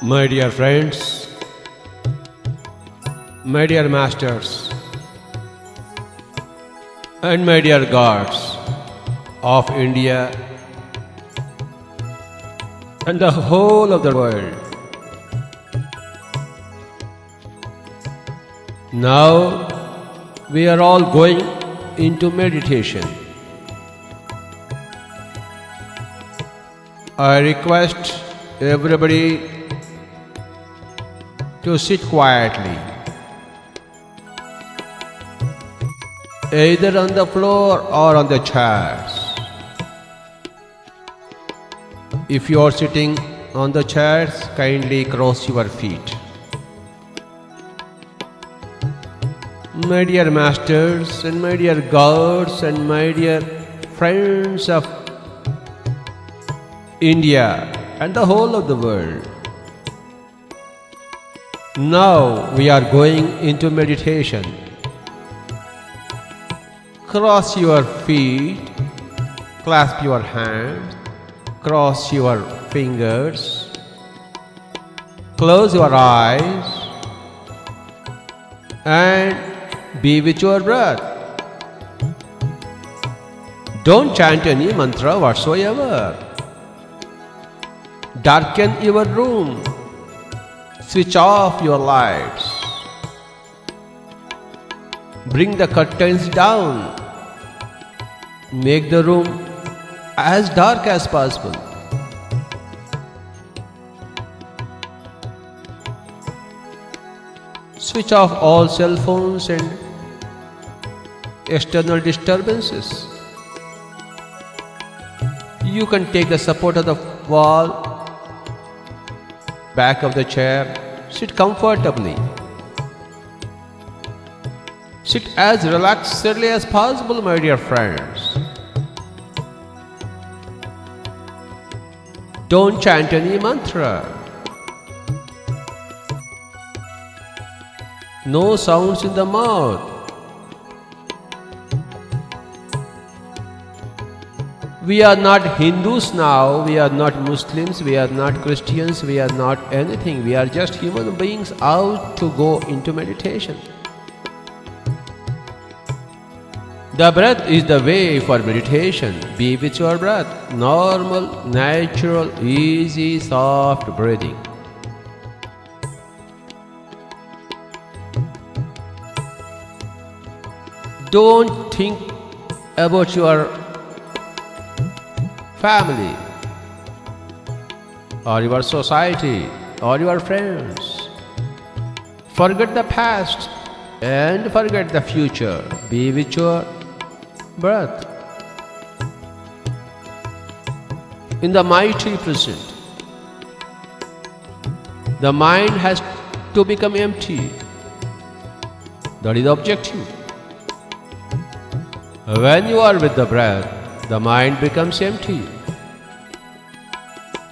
My dear friends, my dear masters, and my dear gods of India and the whole of the world. Now we are all going into meditation. I request everybody to sit quietly, either on the floor or on the chairs. If you are sitting on the chairs, kindly cross your feet. My dear masters and my dear gods and my dear friends of India and the whole of the world. Now we are going into meditation. Cross your feet, clasp your hands, cross your fingers, close your eyes, and be with your breath. Don't chant any mantra whatsoever. Darken your room. Switch off your lights. Bring the curtains down. Make the room as dark as possible. Switch off all cell phones and external disturbances. You can take the support of the wall, back of the chair, sit comfortably. Sit as relaxedly as possible, my dear friends. Don't chant any mantra. No sounds in the mouth. We are not Hindus now, we are not Muslims, we are not Christians, we are not anything. We are just human beings out to go into meditation. The breath is the way for meditation. Be with your breath. Normal, natural, easy, soft breathing. Don't think about your family or your society or your friends. Forget the past and forget the future. Be with your breath. In the mighty present, the mind has to become empty. That is the objective. When you are with the breath, the mind becomes empty.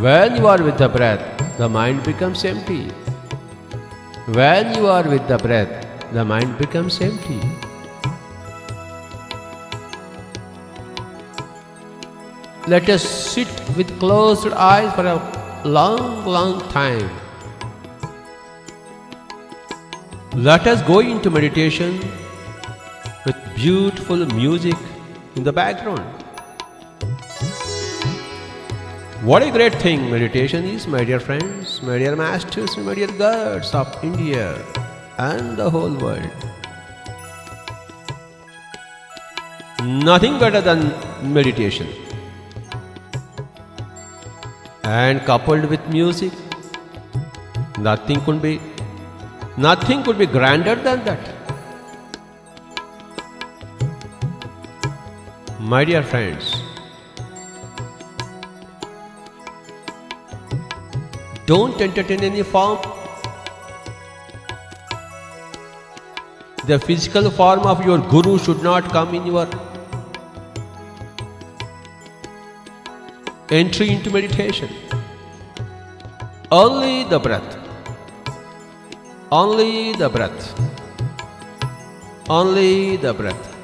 When you are with the breath, the mind becomes empty. When you are with the breath, the mind becomes empty. Let us sit with closed eyes for a long, long time. Let us go into meditation with beautiful music in the background. What a great thing meditation is, my dear friends, my dear masters, my dear gods of India and the whole world. Nothing better than meditation. And coupled with music, nothing could be nothing could be grander than that. My dear friends, don't entertain any form. The physical form of your guru should not come in your entry into meditation. Only the breath. Only the breath. Only the breath.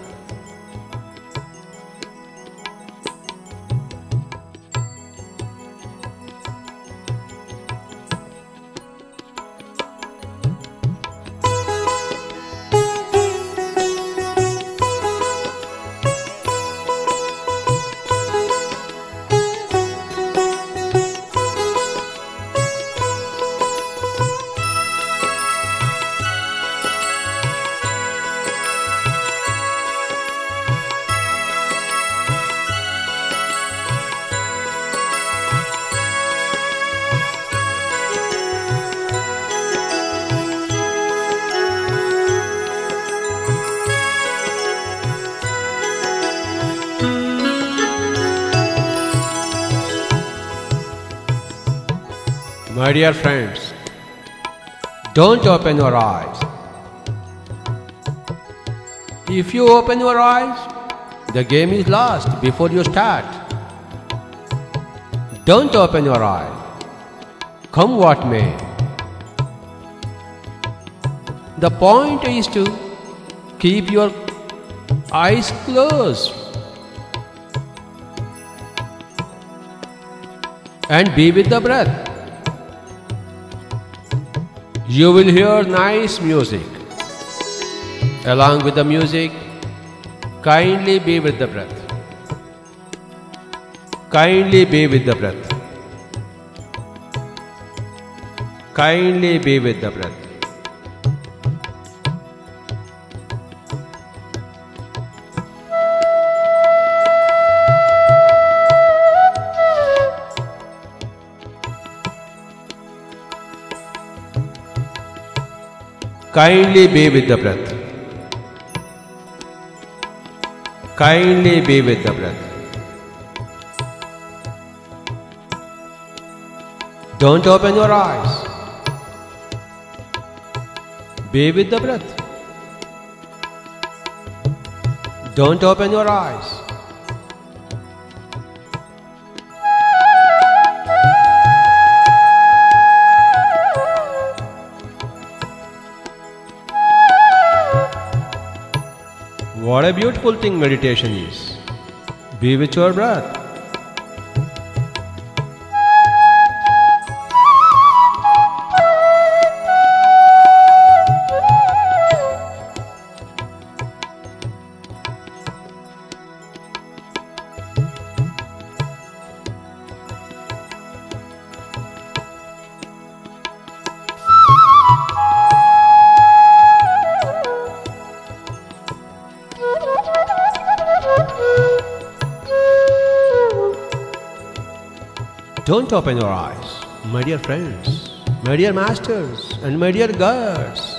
My dear friends, don't open your eyes. If you open your eyes, the game is lost before you start. Don't open your eyes. Come what may. The point is to keep your eyes closed and be with the breath. You will hear nice music. Along with the music, kindly be with the breath. Kindly be with the breath. Kindly be with the breath. Kindly be with the breath. Kindly be with the breath. Don't open your eyes. Be with the breath. Don't open your eyes. What a beautiful thing meditation is. Be with your breath. Don't open your eyes, my dear friends, my dear masters, and my dear girls.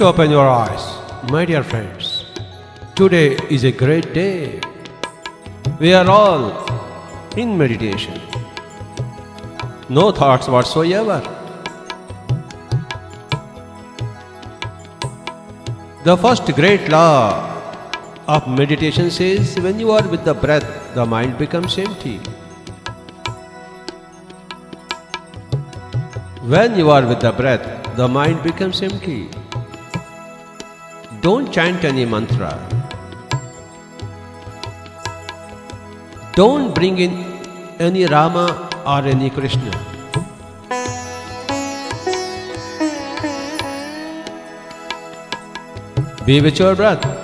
Don't open your eyes, my dear friends. Today is a great day. We are all in meditation. No thoughts whatsoever. The first great law of meditation says when you are with the breath, the mind becomes empty. When you are with the breath, the mind becomes empty. Don't chant any mantra. Don't bring in any Rama or any Krishna. Be with your breath.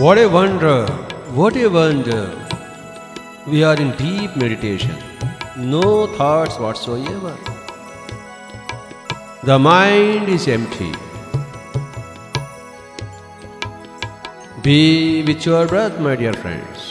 What a wonder! What a wonder! We are in deep meditation, no thoughts whatsoever. The mind is empty. Be with your breath, my dear friends.